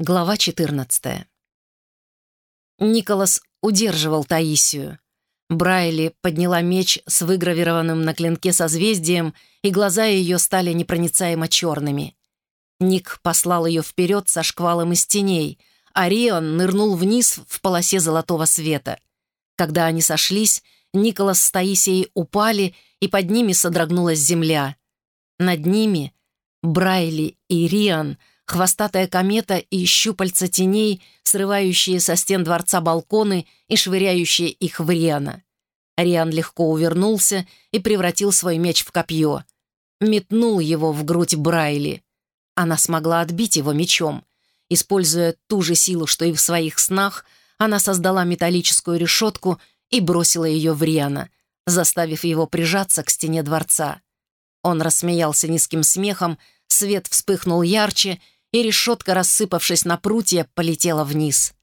Глава 14. Николас удерживал Таисию. Брайли подняла меч с выгравированным на клинке созвездием, и глаза ее стали непроницаемо черными. Ник послал ее вперед со шквалом из теней, а Рион нырнул вниз в полосе золотого света. Когда они сошлись, Николас с Таисией упали, и под ними содрогнулась земля. Над ними Брайли и Риан — хвостатая комета и щупальца теней, срывающие со стен дворца балконы и швыряющие их в Риана. Риан легко увернулся и превратил свой меч в копье. Метнул его в грудь Брайли. Она смогла отбить его мечом. Используя ту же силу, что и в своих снах, она создала металлическую решетку и бросила ее в Риана, заставив его прижаться к стене дворца. Он рассмеялся низким смехом, свет вспыхнул ярче, и решетка, рассыпавшись на прутья, полетела вниз.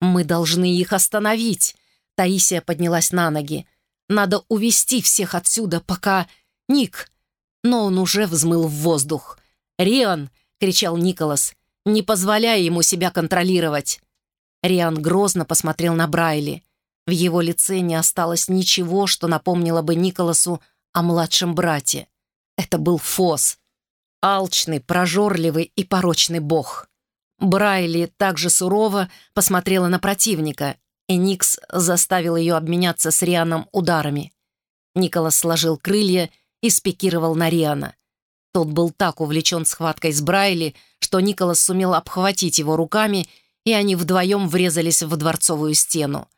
«Мы должны их остановить!» Таисия поднялась на ноги. «Надо увести всех отсюда, пока... Ник!» Но он уже взмыл в воздух. «Риан!» — кричал Николас. «Не позволяй ему себя контролировать!» Риан грозно посмотрел на Брайли. В его лице не осталось ничего, что напомнило бы Николасу о младшем брате. Это был Фос алчный, прожорливый и порочный бог. Брайли также сурово посмотрела на противника, и Никс заставил ее обменяться с Рианом ударами. Николас сложил крылья и спикировал на Риана. Тот был так увлечен схваткой с Брайли, что Николас сумел обхватить его руками, и они вдвоем врезались в дворцовую стену.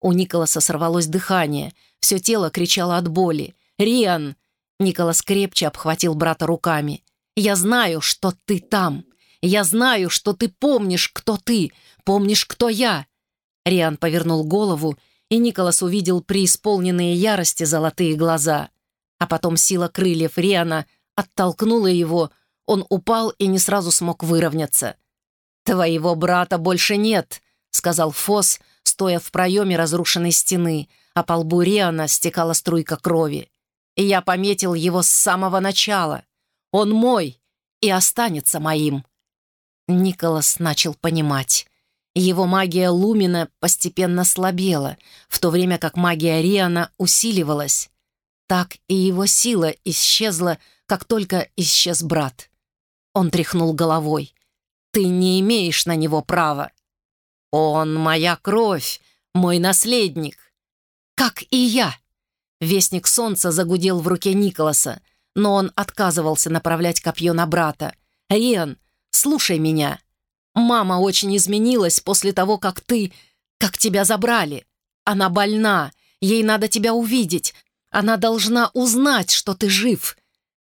У Николаса сорвалось дыхание, все тело кричало от боли. «Риан!» Николас крепче обхватил брата руками. Я знаю, что ты там. Я знаю, что ты помнишь, кто ты, помнишь, кто я». Риан повернул голову, и Николас увидел преисполненные ярости золотые глаза. А потом сила крыльев Риана оттолкнула его, он упал и не сразу смог выровняться. «Твоего брата больше нет», — сказал Фос, стоя в проеме разрушенной стены, а по лбу Риана стекала струйка крови. Я пометил его с самого начала. Он мой и останется моим». Николас начал понимать. Его магия Лумина постепенно слабела, в то время как магия Риана усиливалась. Так и его сила исчезла, как только исчез брат. Он тряхнул головой. «Ты не имеешь на него права. Он моя кровь, мой наследник. Как и я!» Вестник солнца загудел в руке Николаса но он отказывался направлять копье на брата. «Риан, слушай меня. Мама очень изменилась после того, как ты... как тебя забрали. Она больна, ей надо тебя увидеть. Она должна узнать, что ты жив».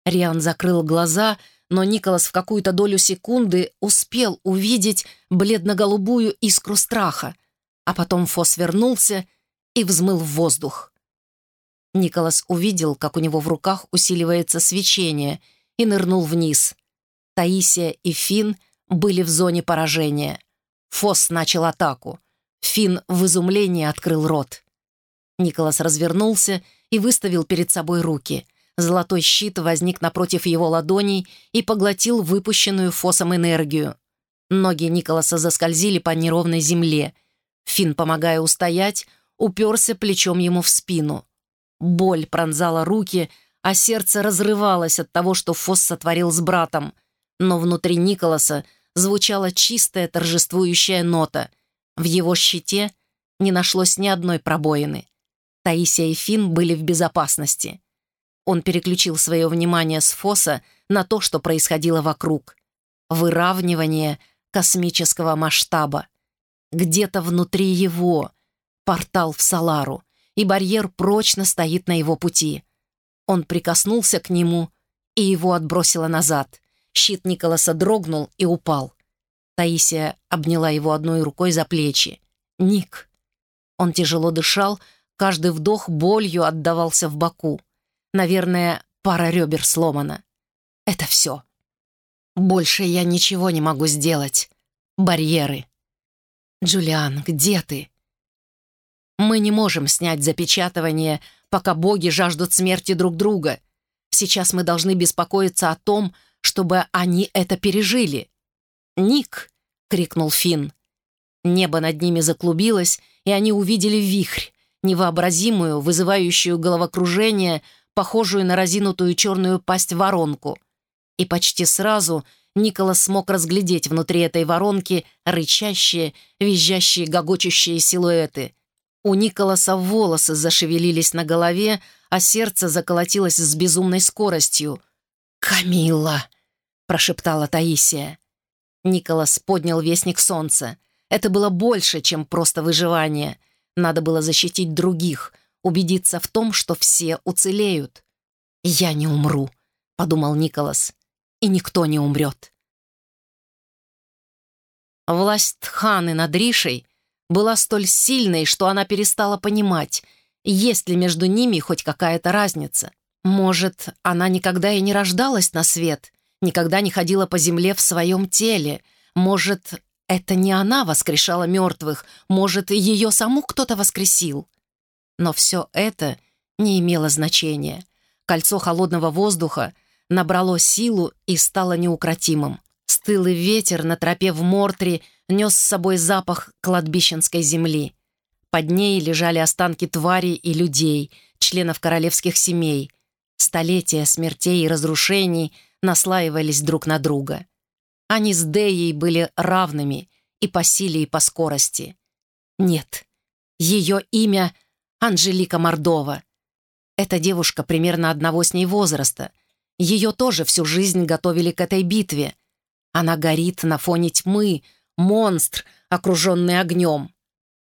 Риан закрыл глаза, но Николас в какую-то долю секунды успел увидеть бледно-голубую искру страха, а потом Фос вернулся и взмыл в воздух. Николас увидел, как у него в руках усиливается свечение, и нырнул вниз. Таисия и Фин были в зоне поражения. Фос начал атаку. Фин в изумлении открыл рот. Николас развернулся и выставил перед собой руки. Золотой щит возник напротив его ладоней и поглотил выпущенную Фосом энергию. Ноги Николаса заскользили по неровной земле. Фин, помогая устоять, уперся плечом ему в спину. Боль пронзала руки, а сердце разрывалось от того, что Фосс сотворил с братом. Но внутри Николаса звучала чистая торжествующая нота. В его щите не нашлось ни одной пробоины. Таисия и Финн были в безопасности. Он переключил свое внимание с Фоса на то, что происходило вокруг. Выравнивание космического масштаба. Где-то внутри его портал в Салару и барьер прочно стоит на его пути. Он прикоснулся к нему, и его отбросило назад. Щит Николаса дрогнул и упал. Таисия обняла его одной рукой за плечи. «Ник». Он тяжело дышал, каждый вдох болью отдавался в боку. Наверное, пара ребер сломана. Это все. Больше я ничего не могу сделать. Барьеры. «Джулиан, где ты?» Мы не можем снять запечатывание, пока боги жаждут смерти друг друга. Сейчас мы должны беспокоиться о том, чтобы они это пережили. Ник, — крикнул Финн. Небо над ними заклубилось, и они увидели вихрь, невообразимую, вызывающую головокружение, похожую на разинутую черную пасть воронку. И почти сразу Николас смог разглядеть внутри этой воронки рычащие, визжащие, гогочущие силуэты. У Николаса волосы зашевелились на голове, а сердце заколотилось с безумной скоростью. «Камилла!» — прошептала Таисия. Николас поднял вестник солнца. Это было больше, чем просто выживание. Надо было защитить других, убедиться в том, что все уцелеют. «Я не умру», — подумал Николас. «И никто не умрет». Власть Тханы над Ришей была столь сильной, что она перестала понимать, есть ли между ними хоть какая-то разница. Может, она никогда и не рождалась на свет, никогда не ходила по земле в своем теле. Может, это не она воскрешала мертвых, может, ее саму кто-то воскресил. Но все это не имело значения. Кольцо холодного воздуха набрало силу и стало неукротимым. Стылый ветер на тропе в Мортре нес с собой запах кладбищенской земли. Под ней лежали останки тварей и людей, членов королевских семей. Столетия смертей и разрушений наслаивались друг на друга. Они с Деей были равными и по силе, и по скорости. Нет, ее имя — Анжелика Мордова. Эта девушка примерно одного с ней возраста. Ее тоже всю жизнь готовили к этой битве. Она горит на фоне тьмы, монстр, окруженный огнем.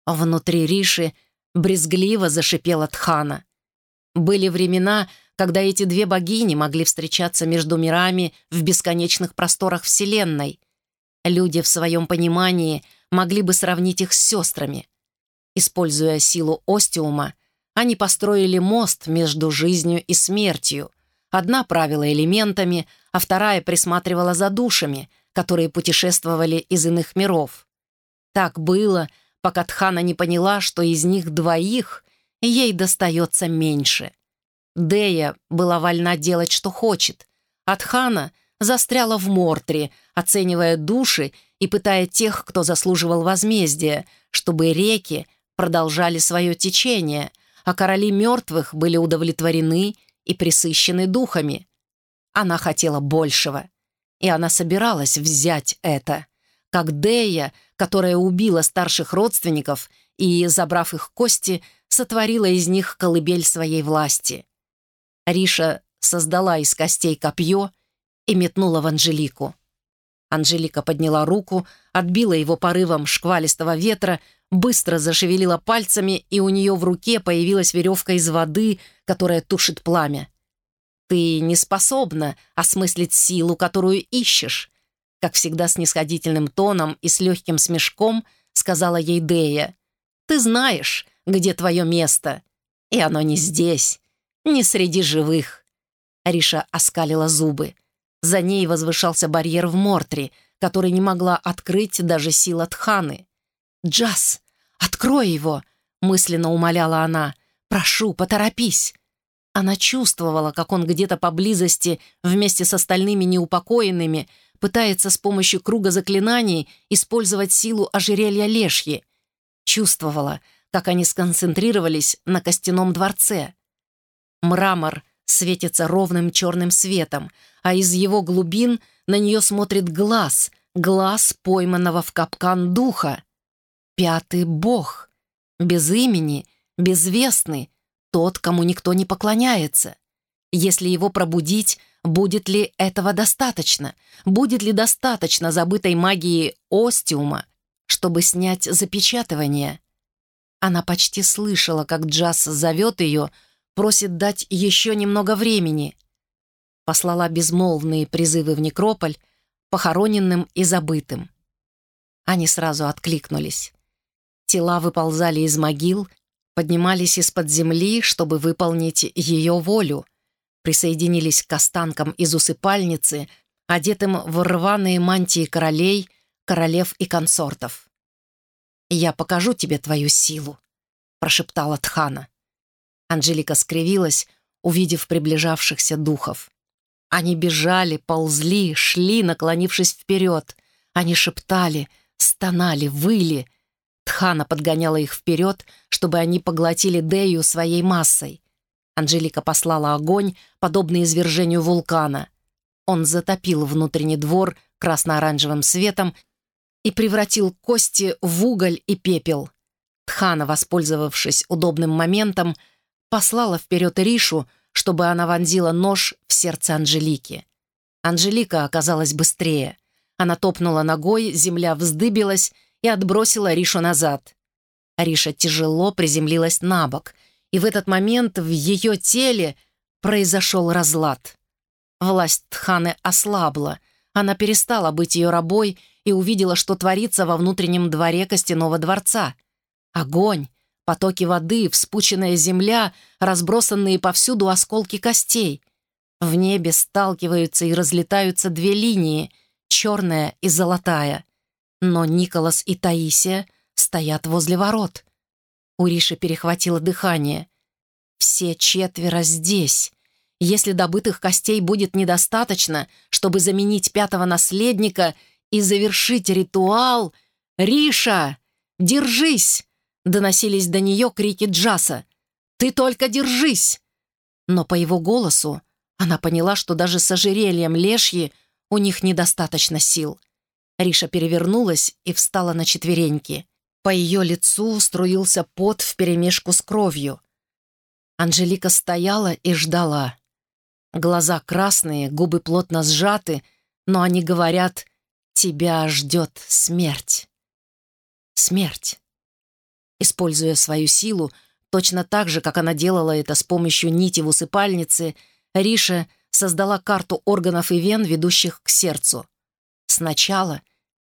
Внутри Риши брезгливо зашипела Тхана. Были времена, когда эти две богини могли встречаться между мирами в бесконечных просторах Вселенной. Люди в своем понимании могли бы сравнить их с сестрами. Используя силу Остиума, они построили мост между жизнью и смертью. Одна правила элементами, а вторая присматривала за душами, которые путешествовали из иных миров. Так было, пока Тхана не поняла, что из них двоих ей достается меньше. Дея была вольна делать, что хочет, а Тхана застряла в Мортре, оценивая души и пытая тех, кто заслуживал возмездия, чтобы реки продолжали свое течение, а короли мертвых были удовлетворены и присыщены духами. Она хотела большего, и она собиралась взять это. Как Дея, которая убила старших родственников и, забрав их кости, сотворила из них колыбель своей власти. Риша создала из костей копье и метнула в Анжелику. Анжелика подняла руку, отбила его порывом шквалистого ветра, быстро зашевелила пальцами, и у нее в руке появилась веревка из воды, которая тушит пламя. «Ты не способна осмыслить силу, которую ищешь», как всегда снисходительным тоном и с легким смешком сказала ей Дея. «Ты знаешь, где твое место, и оно не здесь, не среди живых». Ариша оскалила зубы. За ней возвышался барьер в Мортре, который не могла открыть даже сила Тханы. «Джаз, открой его!» — мысленно умоляла она. «Прошу, поторопись!» Она чувствовала, как он где-то поблизости вместе с остальными неупокоенными пытается с помощью круга заклинаний использовать силу ожерелья Лешьи. Чувствовала, как они сконцентрировались на костяном дворце. Мрамор светится ровным черным светом, а из его глубин на нее смотрит глаз, глаз пойманного в капкан духа. Пятый бог, без имени, безвестный, тот, кому никто не поклоняется. Если его пробудить, будет ли этого достаточно? Будет ли достаточно забытой магии Остиума, чтобы снять запечатывание? Она почти слышала, как Джаз зовет ее, просит дать еще немного времени. Послала безмолвные призывы в некрополь, похороненным и забытым. Они сразу откликнулись. Тела выползали из могил, поднимались из-под земли, чтобы выполнить ее волю, присоединились к останкам из усыпальницы, одетым в рваные мантии королей, королев и консортов. «Я покажу тебе твою силу», — прошептала Тхана. Анжелика скривилась, увидев приближавшихся духов. Они бежали, ползли, шли, наклонившись вперед. Они шептали, стонали, выли. Тхана подгоняла их вперед, чтобы они поглотили Дею своей массой. Анжелика послала огонь, подобный извержению вулкана. Он затопил внутренний двор красно-оранжевым светом и превратил кости в уголь и пепел. Тхана, воспользовавшись удобным моментом, послала вперед Ришу, чтобы она вонзила нож в сердце Анжелики. Анжелика оказалась быстрее. Она топнула ногой, земля вздыбилась и отбросила Ришу назад. Риша тяжело приземлилась на бок, и в этот момент в ее теле произошел разлад. Власть Тханы ослабла, она перестала быть ее рабой и увидела, что творится во внутреннем дворе костяного дворца. Огонь, потоки воды, вспученная земля, разбросанные повсюду осколки костей. В небе сталкиваются и разлетаются две линии, черная и золотая. Но Николас и Таисия стоят возле ворот. У Риши перехватило дыхание. Все четверо здесь. Если добытых костей будет недостаточно, чтобы заменить пятого наследника и завершить ритуал... «Риша! Держись!» Доносились до нее крики Джаса. «Ты только держись!» Но по его голосу она поняла, что даже с ожерельем лешьи у них недостаточно сил. Риша перевернулась и встала на четвереньки. По ее лицу струился пот вперемешку с кровью. Анжелика стояла и ждала. Глаза красные, губы плотно сжаты, но они говорят «Тебя ждет смерть». Смерть. Используя свою силу, точно так же, как она делала это с помощью нити в усыпальнице, Риша создала карту органов и вен, ведущих к сердцу. Сначала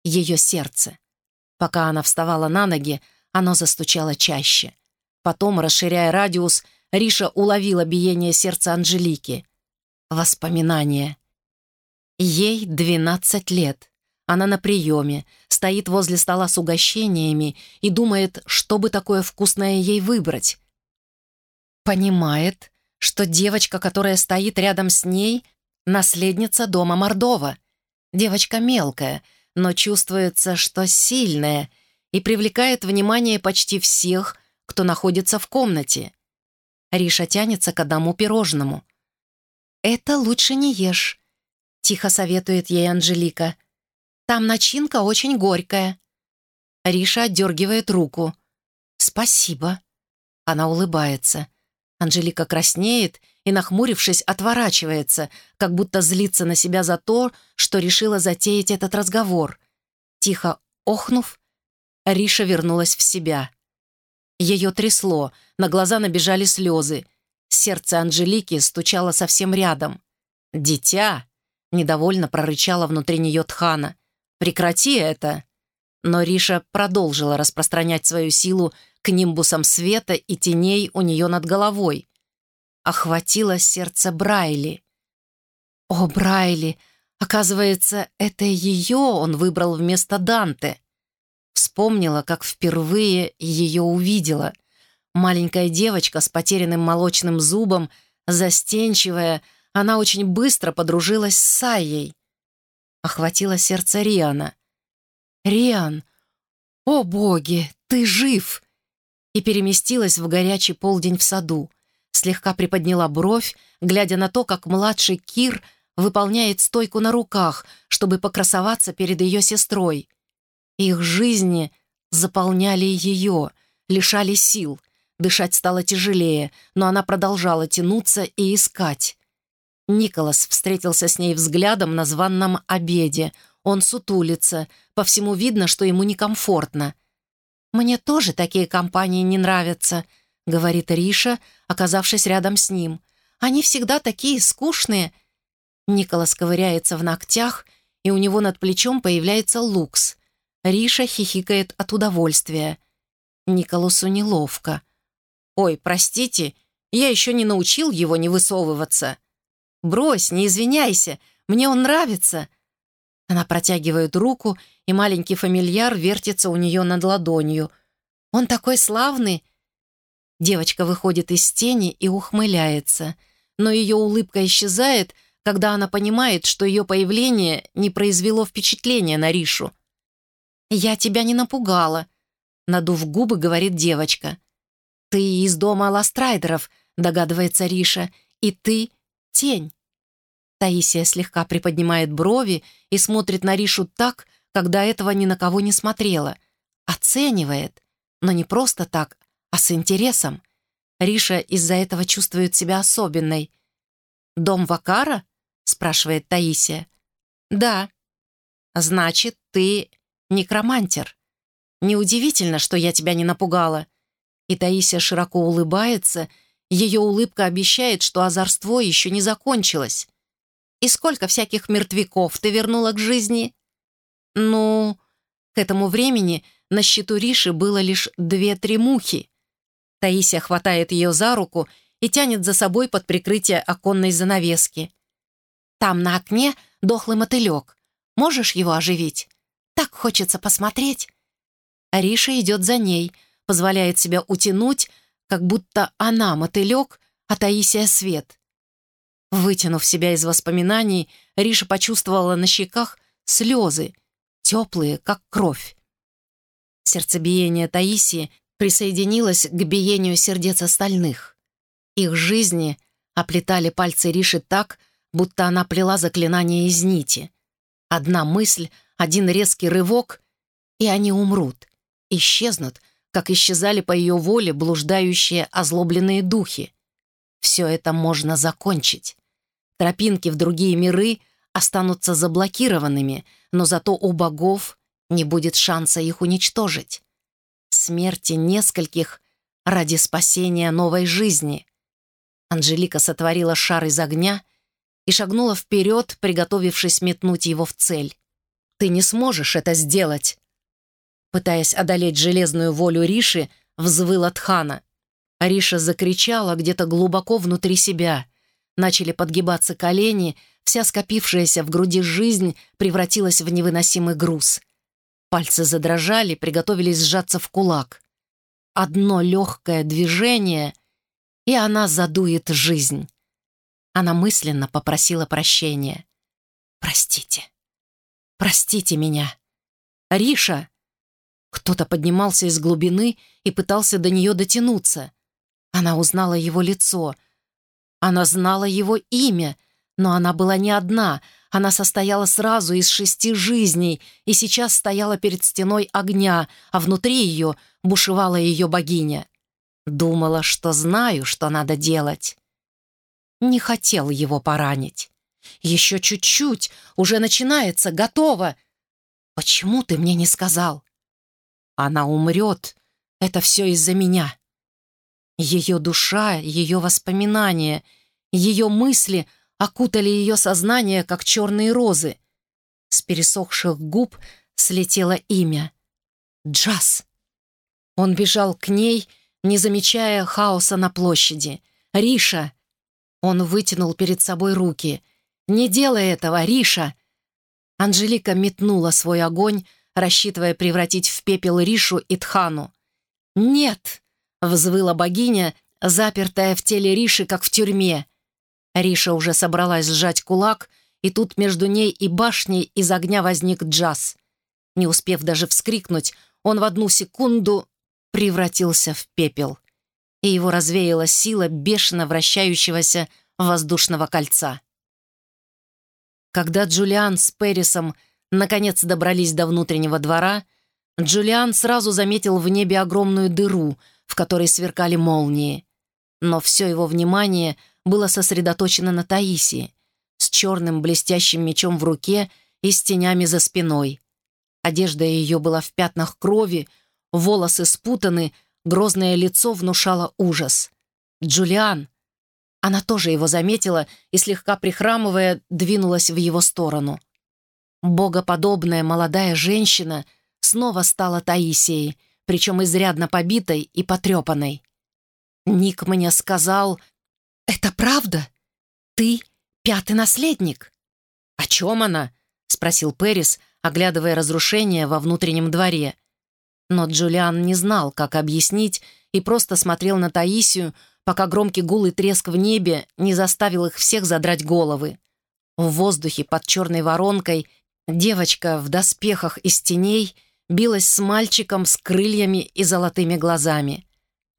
ее сердце. Пока она вставала на ноги, оно застучало чаще. Потом, расширяя радиус, Риша уловила биение сердца Анжелики. Воспоминания. Ей 12 лет. Она на приеме, стоит возле стола с угощениями и думает, что бы такое вкусное ей выбрать. Понимает, что девочка, которая стоит рядом с ней, наследница дома Мордова. Девочка мелкая, но чувствуется, что сильная и привлекает внимание почти всех, кто находится в комнате. Риша тянется к одному пирожному. «Это лучше не ешь», — тихо советует ей Анжелика. Там начинка очень горькая». Риша отдергивает руку. «Спасибо». Она улыбается. Анжелика краснеет и, нахмурившись, отворачивается, как будто злится на себя за то, что решила затеять этот разговор. Тихо охнув, Риша вернулась в себя. Ее трясло, на глаза набежали слезы. Сердце Анжелики стучало совсем рядом. «Дитя!» — недовольно прорычала внутри нее Тхана. Прекрати это!» Но Риша продолжила распространять свою силу к нимбусам света и теней у нее над головой. Охватило сердце Брайли. «О, Брайли! Оказывается, это ее он выбрал вместо Данте!» Вспомнила, как впервые ее увидела. Маленькая девочка с потерянным молочным зубом, застенчивая, она очень быстро подружилась с Сайей охватило сердце Риана. «Риан! О, боги! Ты жив!» И переместилась в горячий полдень в саду. Слегка приподняла бровь, глядя на то, как младший Кир выполняет стойку на руках, чтобы покрасоваться перед ее сестрой. Их жизни заполняли ее, лишали сил. Дышать стало тяжелее, но она продолжала тянуться и искать. Николас встретился с ней взглядом на званном обеде. Он сутулится, по всему видно, что ему некомфортно. «Мне тоже такие компании не нравятся», — говорит Риша, оказавшись рядом с ним. «Они всегда такие скучные». Николас ковыряется в ногтях, и у него над плечом появляется лукс. Риша хихикает от удовольствия. Николасу неловко. «Ой, простите, я еще не научил его не высовываться». «Брось, не извиняйся, мне он нравится». Она протягивает руку, и маленький фамильяр вертится у нее над ладонью. «Он такой славный!» Девочка выходит из тени и ухмыляется, но ее улыбка исчезает, когда она понимает, что ее появление не произвело впечатления на Ришу. «Я тебя не напугала», — надув губы, говорит девочка. «Ты из дома Ластрайдеров», — догадывается Риша, «и ты — тень». Таисия слегка приподнимает брови и смотрит на Ришу так, до этого ни на кого не смотрела. Оценивает, но не просто так, а с интересом. Риша из-за этого чувствует себя особенной. «Дом Вакара?» — спрашивает Таисия. «Да». «Значит, ты некромантер. Неудивительно, что я тебя не напугала». И Таисия широко улыбается, ее улыбка обещает, что озорство еще не закончилось. «И сколько всяких мертвяков ты вернула к жизни?» «Ну...» К этому времени на счету Риши было лишь две-три мухи. Таисия хватает ее за руку и тянет за собой под прикрытие оконной занавески. «Там на окне дохлый мотылек. Можешь его оживить? Так хочется посмотреть». Риша идет за ней, позволяет себя утянуть, как будто она мотылек, а Таисия свет. Вытянув себя из воспоминаний, Риша почувствовала на щеках слезы, теплые, как кровь. Сердцебиение Таисии присоединилось к биению сердец остальных. Их жизни оплетали пальцы Риши так, будто она плела заклинание из нити. Одна мысль, один резкий рывок, и они умрут, исчезнут, как исчезали по ее воле блуждающие озлобленные духи. Все это можно закончить. Тропинки в другие миры останутся заблокированными, но зато у богов не будет шанса их уничтожить. Смерти нескольких ради спасения новой жизни. Анжелика сотворила шар из огня и шагнула вперед, приготовившись метнуть его в цель. «Ты не сможешь это сделать!» Пытаясь одолеть железную волю Риши, взвыла Тхана. Риша закричала где-то глубоко внутри себя. Начали подгибаться колени, вся скопившаяся в груди жизнь превратилась в невыносимый груз. Пальцы задрожали, приготовились сжаться в кулак. Одно легкое движение, и она задует жизнь. Она мысленно попросила прощения. «Простите. Простите меня. Риша!» Кто-то поднимался из глубины и пытался до нее дотянуться. Она узнала его лицо. Она знала его имя, но она была не одна — она состояла сразу из шести жизней и сейчас стояла перед стеной огня, а внутри ее бушевала ее богиня. Думала, что знаю, что надо делать. Не хотел его поранить. Еще чуть-чуть, уже начинается, готово. Почему ты мне не сказал? Она умрет. Это все из-за меня. Ее душа, ее воспоминания, ее мысли — окутали ее сознание, как черные розы. С пересохших губ слетело имя. Джаз. Он бежал к ней, не замечая хаоса на площади. «Риша!» Он вытянул перед собой руки. «Не делай этого, Риша!» Анжелика метнула свой огонь, рассчитывая превратить в пепел Ришу и Тхану. «Нет!» — взвыла богиня, запертая в теле Риши, как в тюрьме. Риша уже собралась сжать кулак, и тут между ней и башней из огня возник джаз. Не успев даже вскрикнуть, он в одну секунду превратился в пепел, и его развеяла сила бешено вращающегося воздушного кольца. Когда Джулиан с Перрисом наконец добрались до внутреннего двора, Джулиан сразу заметил в небе огромную дыру, в которой сверкали молнии. Но все его внимание — было сосредоточено на Таисии, с черным блестящим мечом в руке и с тенями за спиной. Одежда ее была в пятнах крови, волосы спутаны, грозное лицо внушало ужас. «Джулиан!» Она тоже его заметила и, слегка прихрамывая, двинулась в его сторону. Богоподобная молодая женщина снова стала Таисией, причем изрядно побитой и потрепанной. Ник мне сказал, «Это правда? Ты пятый наследник?» «О чем она?» — спросил Перрис, оглядывая разрушения во внутреннем дворе. Но Джулиан не знал, как объяснить, и просто смотрел на Таисию, пока громкий гул и треск в небе не заставил их всех задрать головы. В воздухе под черной воронкой девочка в доспехах из теней билась с мальчиком с крыльями и золотыми глазами.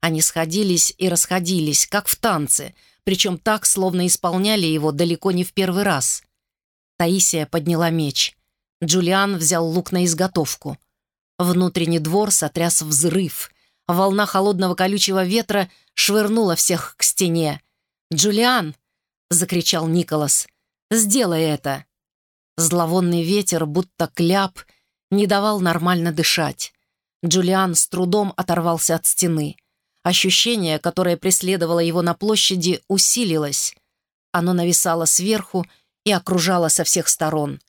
Они сходились и расходились, как в танце, причем так, словно исполняли его далеко не в первый раз. Таисия подняла меч. Джулиан взял лук на изготовку. Внутренний двор сотряс взрыв. Волна холодного колючего ветра швырнула всех к стене. «Джулиан!» — закричал Николас. «Сделай это!» Зловонный ветер, будто кляп, не давал нормально дышать. Джулиан с трудом оторвался от стены. Ощущение, которое преследовало его на площади, усилилось. Оно нависало сверху и окружало со всех сторон.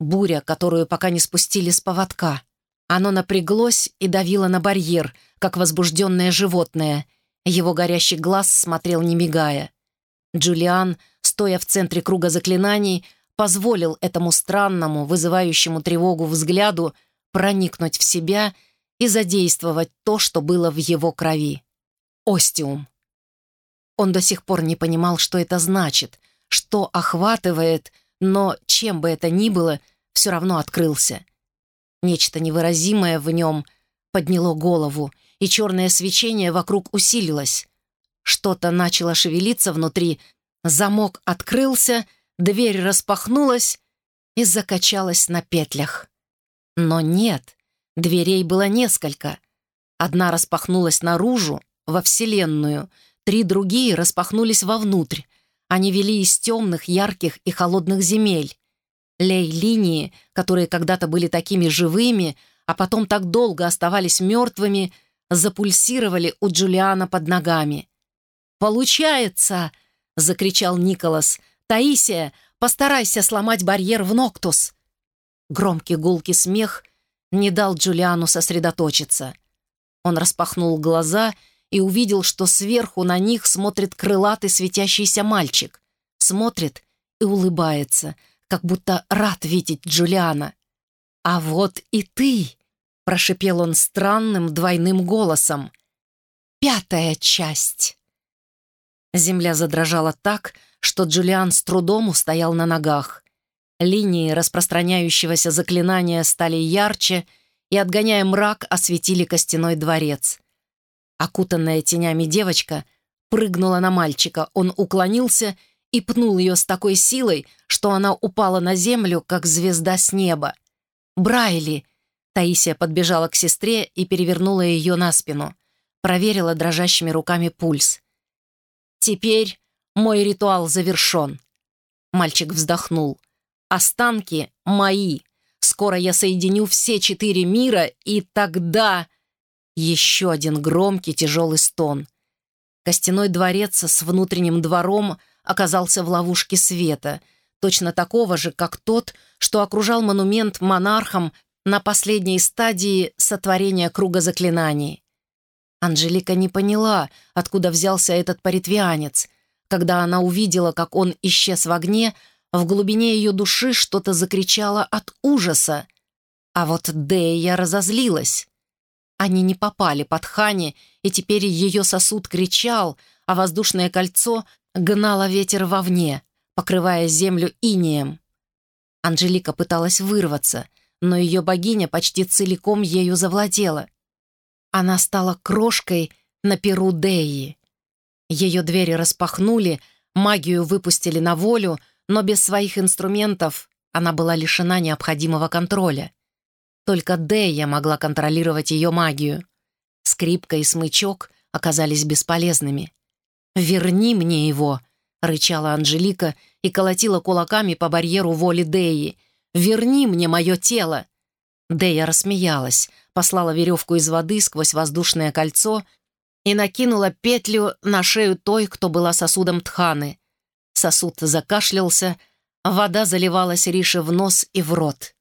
Буря, которую пока не спустили с поводка. Оно напряглось и давило на барьер, как возбужденное животное. Его горящий глаз смотрел не мигая. Джулиан, стоя в центре круга заклинаний, позволил этому странному, вызывающему тревогу взгляду проникнуть в себя и задействовать то, что было в его крови. Остиум. Он до сих пор не понимал, что это значит, что охватывает, но чем бы это ни было, все равно открылся. Нечто невыразимое в нем подняло голову, и черное свечение вокруг усилилось. Что-то начало шевелиться внутри, замок открылся, дверь распахнулась и закачалась на петлях. Но нет, дверей было несколько. Одна распахнулась наружу, во Вселенную, три другие распахнулись вовнутрь. Они вели из темных, ярких и холодных земель. Лей-линии, которые когда-то были такими живыми, а потом так долго оставались мертвыми, запульсировали у Джулиана под ногами. «Получается!» — закричал Николас. «Таисия, постарайся сломать барьер в Ноктус!» Громкий гулкий смех не дал Джулиану сосредоточиться. Он распахнул глаза и увидел, что сверху на них смотрит крылатый светящийся мальчик. Смотрит и улыбается, как будто рад видеть Джулиана. «А вот и ты!» — прошипел он странным двойным голосом. «Пятая часть!» Земля задрожала так, что Джулиан с трудом устоял на ногах. Линии распространяющегося заклинания стали ярче и, отгоняя мрак, осветили костяной дворец. Окутанная тенями девочка прыгнула на мальчика. Он уклонился и пнул ее с такой силой, что она упала на землю, как звезда с неба. «Брайли!» Таисия подбежала к сестре и перевернула ее на спину. Проверила дрожащими руками пульс. «Теперь мой ритуал завершен». Мальчик вздохнул. «Останки мои. Скоро я соединю все четыре мира, и тогда...» Еще один громкий тяжелый стон. Костяной дворец с внутренним двором оказался в ловушке света, точно такого же, как тот, что окружал монумент монархам на последней стадии сотворения круга заклинаний. Анжелика не поняла, откуда взялся этот паритвианец. Когда она увидела, как он исчез в огне, в глубине ее души что-то закричало от ужаса. А вот Дея разозлилась. Они не попали под Хани, и теперь ее сосуд кричал, а воздушное кольцо гнало ветер вовне, покрывая землю инеем. Анжелика пыталась вырваться, но ее богиня почти целиком ею завладела — она стала крошкой на перу Деи. Ее двери распахнули, магию выпустили на волю, но без своих инструментов она была лишена необходимого контроля. Только Дея могла контролировать ее магию. Скрипка и смычок оказались бесполезными. «Верни мне его!» — рычала Анжелика и колотила кулаками по барьеру воли Деи. «Верни мне мое тело!» Дея рассмеялась, послала веревку из воды сквозь воздушное кольцо и накинула петлю на шею той, кто была сосудом Тханы. Сосуд закашлялся, вода заливалась Рише в нос и в рот.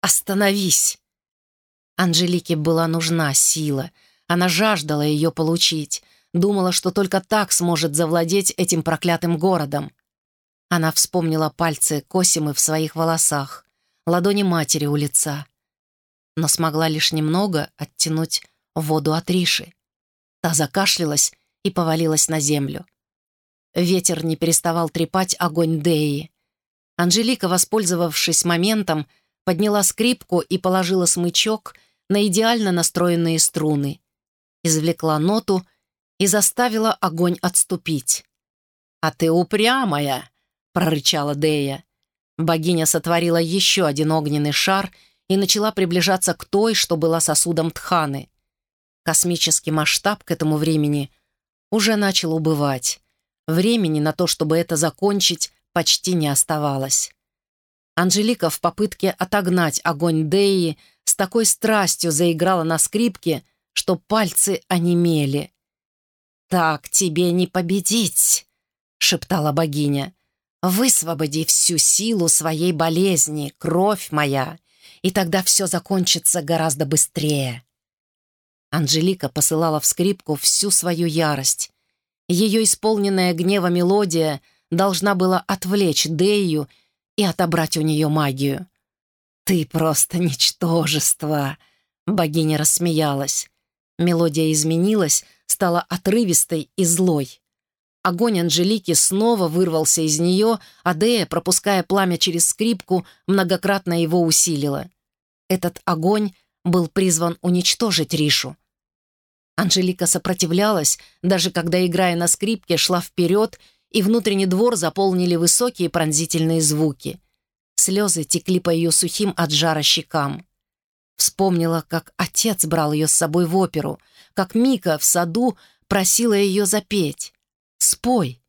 «Остановись!» Анжелике была нужна сила. Она жаждала ее получить. Думала, что только так сможет завладеть этим проклятым городом. Она вспомнила пальцы Косимы в своих волосах, ладони матери у лица — но смогла лишь немного оттянуть воду от Риши. Та закашлялась и повалилась на землю. Ветер не переставал трепать огонь Деи. Анжелика, воспользовавшись моментом, подняла скрипку и положила смычок на идеально настроенные струны. Извлекла ноту и заставила огонь отступить. «А ты упрямая!» — прорычала Дея. Богиня сотворила еще один огненный шар и начала приближаться к той, что была сосудом Тханы. Космический масштаб к этому времени уже начал убывать. Времени на то, чтобы это закончить, почти не оставалось. Анжелика в попытке отогнать огонь Деи с такой страстью заиграла на скрипке, что пальцы онемели. «Так тебе не победить!» — шептала богиня. «Высвободи всю силу своей болезни, кровь моя, и тогда все закончится гораздо быстрее». Анжелика посылала в скрипку всю свою ярость. Ее исполненная гнева мелодия должна была отвлечь Дею и отобрать у нее магию. «Ты просто ничтожество!» Богиня рассмеялась. Мелодия изменилась, стала отрывистой и злой. Огонь Анжелики снова вырвался из нее, а Дея, пропуская пламя через скрипку, многократно его усилила. Этот огонь был призван уничтожить Ришу. Анжелика сопротивлялась, даже когда, играя на скрипке, шла вперед, и внутренний двор заполнили высокие пронзительные звуки. Слезы текли по ее сухим от жара щекам. Вспомнила, как отец брал ее с собой в оперу, как Мика в саду просила ее запеть. «Спой!»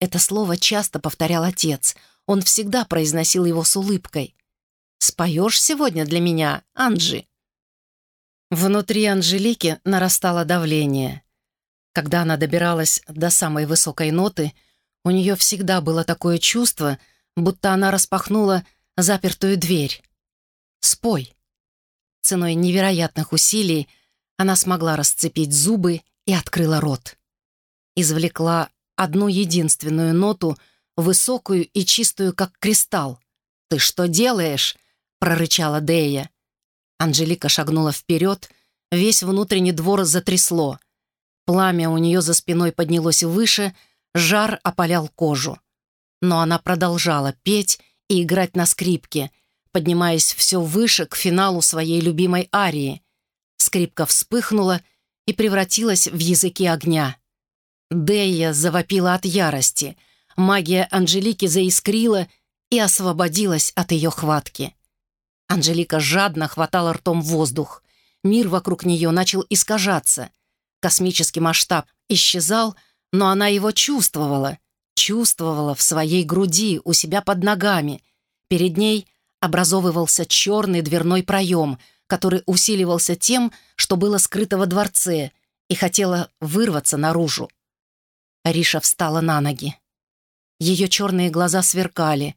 Это слово часто повторял отец. Он всегда произносил его с улыбкой. «Споешь сегодня для меня, Анджи?» Внутри Анжелики нарастало давление. Когда она добиралась до самой высокой ноты, у нее всегда было такое чувство, будто она распахнула запертую дверь. «Спой!» Ценой невероятных усилий она смогла расцепить зубы и открыла рот. Извлекла одну единственную ноту, высокую и чистую, как кристалл. «Ты что делаешь?» — прорычала Дея. Анжелика шагнула вперед, весь внутренний двор затрясло. Пламя у нее за спиной поднялось выше, жар опалял кожу. Но она продолжала петь и играть на скрипке, поднимаясь все выше к финалу своей любимой арии. Скрипка вспыхнула и превратилась в языки огня. Дея завопила от ярости. Магия Анжелики заискрила и освободилась от ее хватки. Анжелика жадно хватала ртом воздух. Мир вокруг нее начал искажаться. Космический масштаб исчезал, но она его чувствовала. Чувствовала в своей груди, у себя под ногами. Перед ней образовывался черный дверной проем, который усиливался тем, что было скрыто во дворце, и хотела вырваться наружу. Ариша встала на ноги. Ее черные глаза сверкали.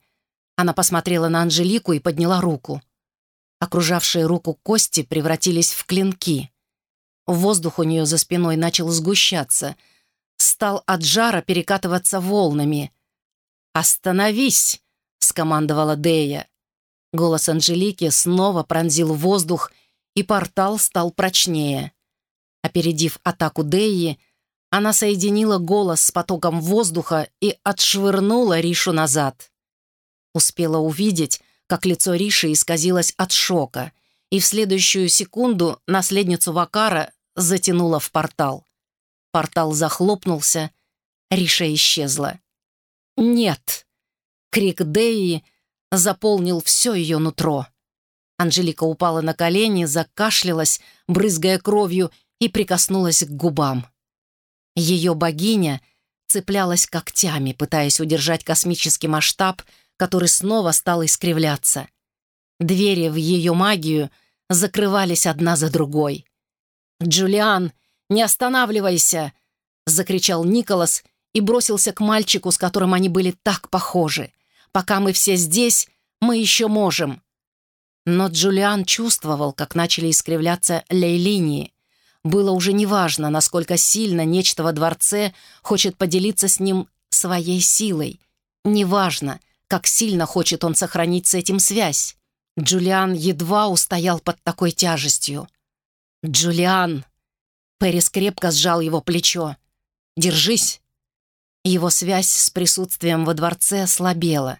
Она посмотрела на Анжелику и подняла руку. Окружавшие руку кости превратились в клинки. Воздух у нее за спиной начал сгущаться. Стал от жара перекатываться волнами. «Остановись!» — скомандовала Дея. Голос Анжелики снова пронзил воздух, и портал стал прочнее. Опередив атаку Деи, она соединила голос с потоком воздуха и отшвырнула Ришу назад. Успела увидеть, как лицо Риши исказилось от шока, и в следующую секунду наследницу Вакара затянуло в портал. Портал захлопнулся, Риша исчезла. «Нет!» Крик Деи заполнил все ее нутро. Анжелика упала на колени, закашлялась, брызгая кровью, и прикоснулась к губам. Ее богиня цеплялась когтями, пытаясь удержать космический масштаб — который снова стал искривляться. Двери в ее магию закрывались одна за другой. «Джулиан, не останавливайся!» — закричал Николас и бросился к мальчику, с которым они были так похожи. «Пока мы все здесь, мы еще можем». Но Джулиан чувствовал, как начали искривляться лей-линии. Было уже неважно, насколько сильно нечто во дворце хочет поделиться с ним своей силой. Неважно, как сильно хочет он сохранить с этим связь. Джулиан едва устоял под такой тяжестью. «Джулиан!» Пэрис крепко сжал его плечо. «Держись!» Его связь с присутствием во дворце слабела.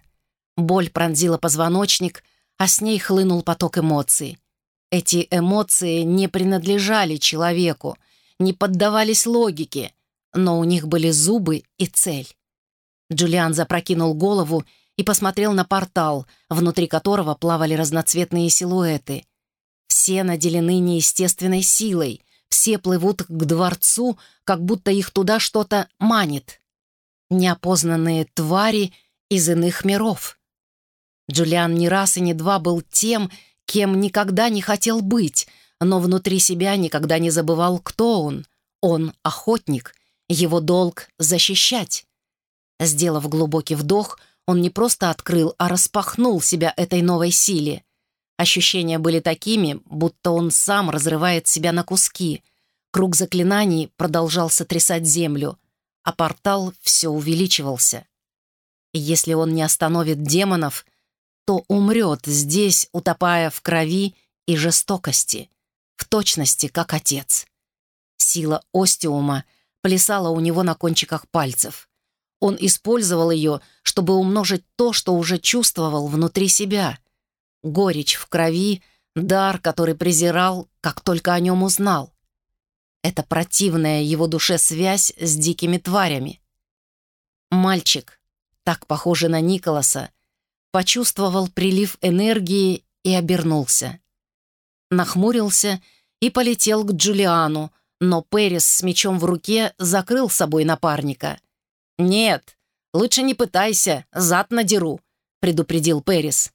Боль пронзила позвоночник, а с ней хлынул поток эмоций. Эти эмоции не принадлежали человеку, не поддавались логике, но у них были зубы и цель. Джулиан запрокинул голову и посмотрел на портал, внутри которого плавали разноцветные силуэты. Все наделены неестественной силой, все плывут к дворцу, как будто их туда что-то манит. Неопознанные твари из иных миров. Джулиан не раз и не два был тем, кем никогда не хотел быть, но внутри себя никогда не забывал, кто он. Он — охотник, его долг — защищать. Сделав глубокий вдох, он не просто открыл, а распахнул себя этой новой силе. Ощущения были такими, будто он сам разрывает себя на куски. Круг заклинаний продолжал сотрясать землю, а портал все увеличивался. Если он не остановит демонов, то умрет здесь, утопая в крови и жестокости, в точности, как отец. Сила остиума плясала у него на кончиках пальцев. Он использовал ее, чтобы умножить то, что уже чувствовал внутри себя. Горечь в крови, дар, который презирал, как только о нем узнал. Это противная его душе связь с дикими тварями. Мальчик, так похожий на Николаса, почувствовал прилив энергии и обернулся. Нахмурился и полетел к Джулиану, но Перес с мечом в руке закрыл собой напарника. «Нет, лучше не пытайся, зад надеру», — предупредил Перес.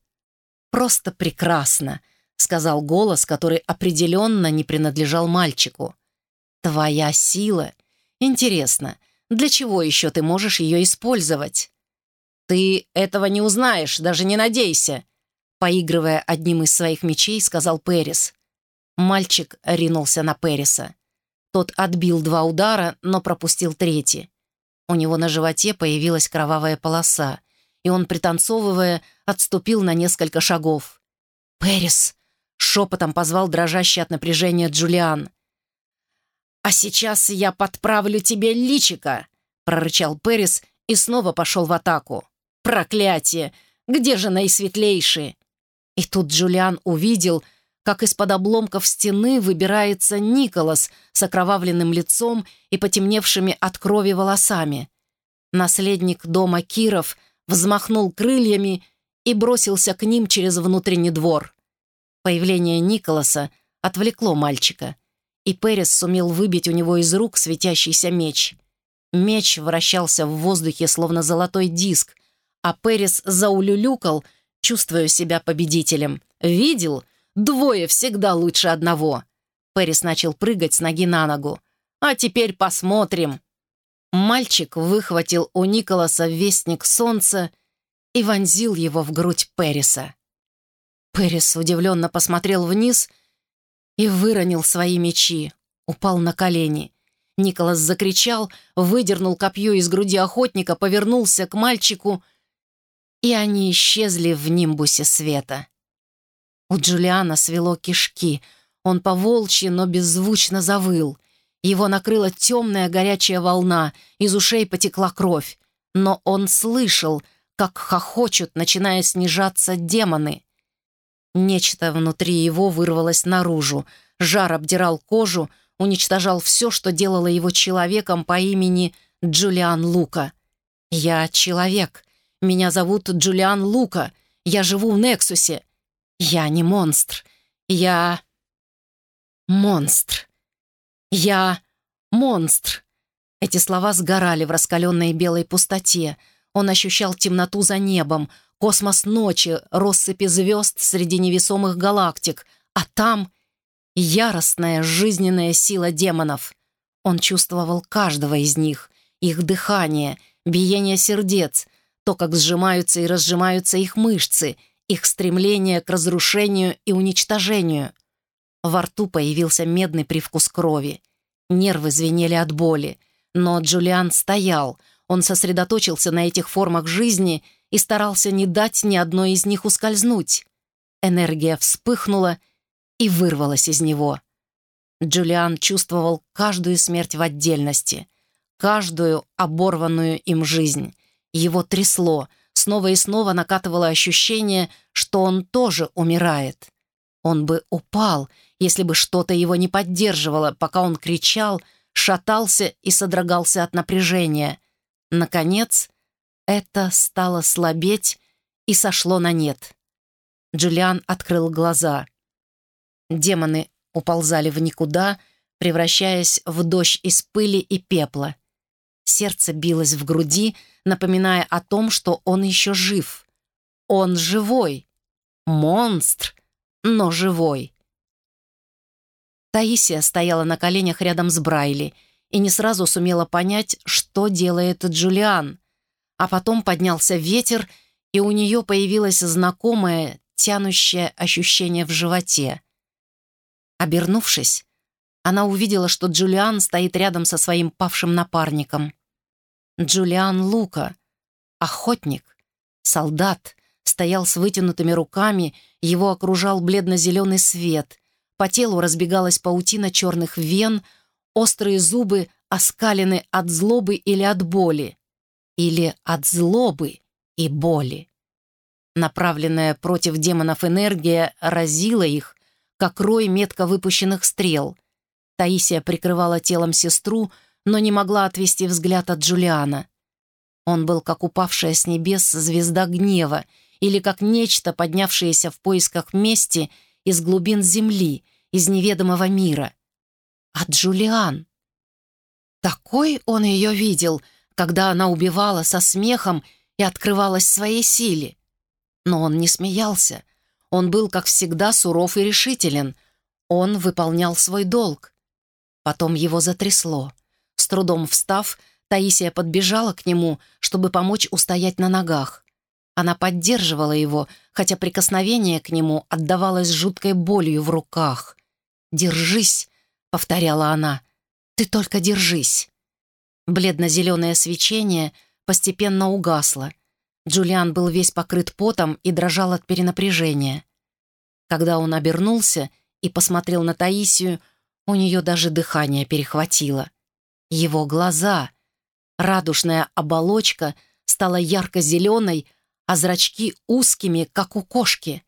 «Просто прекрасно», — сказал голос, который определенно не принадлежал мальчику. «Твоя сила. Интересно, для чего еще ты можешь ее использовать?» «Ты этого не узнаешь, даже не надейся», — поигрывая одним из своих мечей, сказал Перес. Мальчик ринулся на Переса. Тот отбил два удара, но пропустил третий. У него на животе появилась кровавая полоса, и он, пританцовывая, отступил на несколько шагов. «Пэрис!» — шепотом позвал дрожащий от напряжения Джулиан. «А сейчас я подправлю тебе личика!» — прорычал Пэрис и снова пошел в атаку. «Проклятие! Где же наисветлейший?» И тут Джулиан увидел, как из-под обломков стены выбирается Николас с окровавленным лицом и потемневшими от крови волосами. Наследник дома Киров взмахнул крыльями и бросился к ним через внутренний двор. Появление Николаса отвлекло мальчика, и Перес сумел выбить у него из рук светящийся меч. Меч вращался в воздухе, словно золотой диск, а Перес заулюлюкал, чувствуя себя победителем. «Видел?» Двое всегда лучше одного». Пэрис начал прыгать с ноги на ногу. «А теперь посмотрим». Мальчик выхватил у Николаса вестник солнца и вонзил его в грудь Пэриса. Пэрис удивленно посмотрел вниз и выронил свои мечи, упал на колени. Николас закричал, выдернул копье из груди охотника, повернулся к мальчику, и они исчезли в нимбусе света. У Джулиана свело кишки. Он поволчьи, но беззвучно завыл. Его накрыла темная горячая волна, из ушей потекла кровь. Но он слышал, как хохочут, начиная снижаться демоны. Нечто внутри его вырвалось наружу. Жар обдирал кожу, уничтожал все, что делало его человеком по имени Джулиан Лука. «Я человек. Меня зовут Джулиан Лука. Я живу в Нексусе. Я не монстр. Я... монстр. Я монстр. Эти слова сгорали в раскаленной белой пустоте. Он ощущал темноту за небом, космос ночи, россыпи звезд среди невесомых галактик, а там яростная жизненная сила демонов. Он чувствовал каждого из них, их дыхание, биение сердец, то, как сжимаются и разжимаются их мышцы — их стремление к разрушению и уничтожению. Во рту появился медный привкус крови. Нервы звенели от боли. Но Джулиан стоял. Он сосредоточился на этих формах жизни и старался не дать ни одной из них ускользнуть. Энергия вспыхнула и вырвалась из него. Джулиан чувствовал каждую смерть в отдельности, каждую оборванную им жизнь. Его трясло — снова и снова накатывало ощущение, что он тоже умирает. Он бы упал, если бы что-то его не поддерживало, пока он кричал, шатался и содрогался от напряжения. Наконец, это стало слабеть и сошло на нет. Джулиан открыл глаза. Демоны уползали в никуда, превращаясь в дождь из пыли и пепла. Сердце билось в груди, напоминая о том, что он еще жив. Он живой. Монстр, но живой. Таисия стояла на коленях рядом с Брайли и не сразу сумела понять, что делает Джулиан. А потом поднялся ветер, и у нее появилось знакомое, тянущее ощущение в животе. Обернувшись, она увидела, что Джулиан стоит рядом со своим павшим напарником. Джулиан Лука, охотник, солдат, стоял с вытянутыми руками, его окружал бледно-зеленый свет, по телу разбегалась паутина черных вен, острые зубы оскалены от злобы или от боли. Или от злобы и боли. Направленная против демонов энергия разила их, как рой метко выпущенных стрел. Таисия прикрывала телом сестру, но не могла отвести взгляд от Джулиана. Он был как упавшая с небес звезда гнева или как нечто, поднявшееся в поисках мести из глубин земли, из неведомого мира. А Джулиан? Такой он ее видел, когда она убивала со смехом и открывалась своей силе. Но он не смеялся, он был, как всегда, суров и решителен. Он выполнял свой долг. Потом его затрясло. Трудом встав, Таисия подбежала к нему, чтобы помочь устоять на ногах. Она поддерживала его, хотя прикосновение к нему отдавалось жуткой болью в руках. «Держись!» — повторяла она. «Ты только держись!» Бледно-зеленое свечение постепенно угасло — Джулиан был весь покрыт потом и дрожал от перенапряжения. Когда он обернулся и посмотрел на Таисию, у нее даже дыхание перехватило. Его глаза, радужная оболочка стала ярко-зеленой, а зрачки узкими, как у кошки.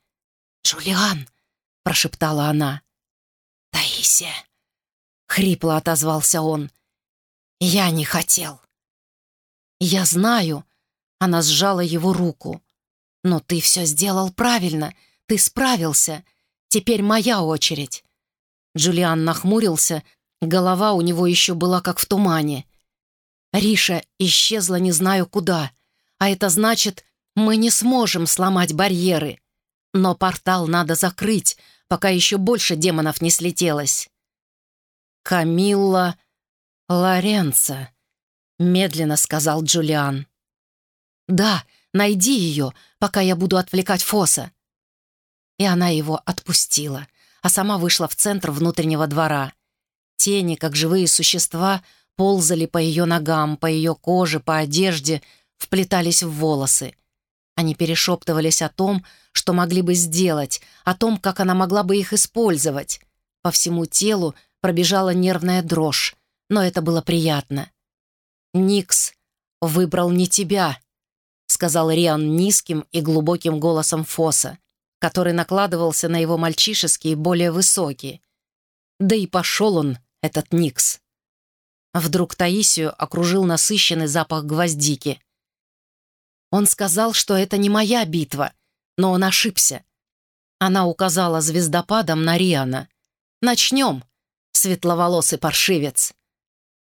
«Джулиан!» — прошептала она. «Таисия!» — хрипло отозвался он. «Я не хотел». «Я знаю», она сжала его руку. «Но ты все сделал правильно. Ты справился. Теперь моя очередь». Джулиан нахмурился. Голова у него еще была как в тумане. Риша исчезла не знаю куда. А это значит, мы не сможем сломать барьеры. Но портал надо закрыть, пока еще больше демонов не слетелось. «Камилла Лоренцо», — медленно сказал Джулиан. «Да, найди ее, пока я буду отвлекать Фоса». И она его отпустила, а сама вышла в центр внутреннего двора. Тени, как живые существа, ползали по ее ногам, по ее коже, по одежде, вплетались в волосы. Они перешептывались о том, что могли бы сделать, о том, как она могла бы их использовать. По всему телу пробежала нервная дрожь, но это было приятно. «Никс выбрал не тебя», сказал Риан низким и глубоким голосом Фоса, который накладывался на его мальчишеский, более высокий. Да и пошел он, этот Никс. Вдруг Таисию окружил насыщенный запах гвоздики. Он сказал, что это не моя битва, но он ошибся. Она указала звездопадом на Риана. «Начнем, светловолосый паршивец».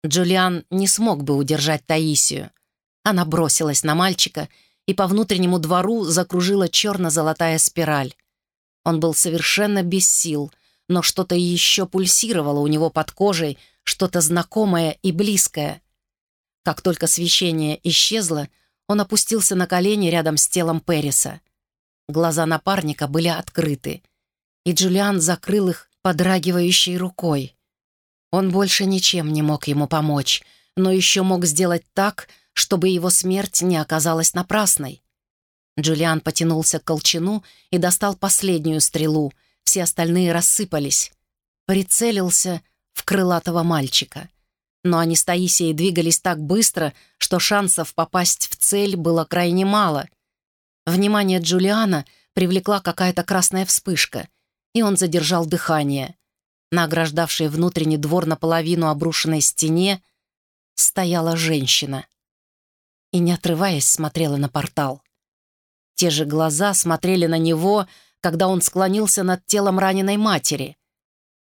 Джулиан не смог бы удержать Таисию. Она бросилась на мальчика, и по внутреннему двору закружила черно-золотая спираль. Он был совершенно без сил, но что-то еще пульсировало у него под кожей, что-то знакомое и близкое. Как только свечение исчезло, он опустился на колени рядом с телом Периса. Глаза напарника были открыты, и Джулиан закрыл их подрагивающей рукой. Он больше ничем не мог ему помочь, но еще мог сделать так, чтобы его смерть не оказалась напрасной. Джулиан потянулся к колчану и достал последнюю стрелу. Все остальные рассыпались. Прицелился в крылатого мальчика. Но они с Таисией двигались так быстро, что шансов попасть в цель было крайне мало. Внимание Джулиана привлекла какая-то красная вспышка, и он задержал дыхание. На ограждавшей внутренний двор наполовину обрушенной стене стояла женщина и, не отрываясь, смотрела на портал. Те же глаза смотрели на него, когда он склонился над телом раненой матери.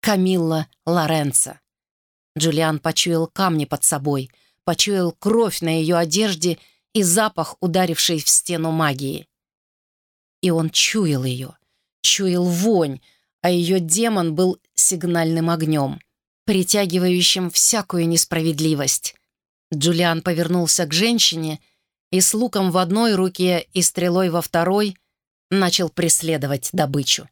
Камилла Лоренцо. Джулиан почуял камни под собой, почуял кровь на ее одежде и запах, ударивший в стену магии. И он чуял ее, чуял вонь, а ее демон был сигнальным огнем, притягивающим всякую несправедливость. Джулиан повернулся к женщине и с луком в одной руке и стрелой во второй начал преследовать добычу.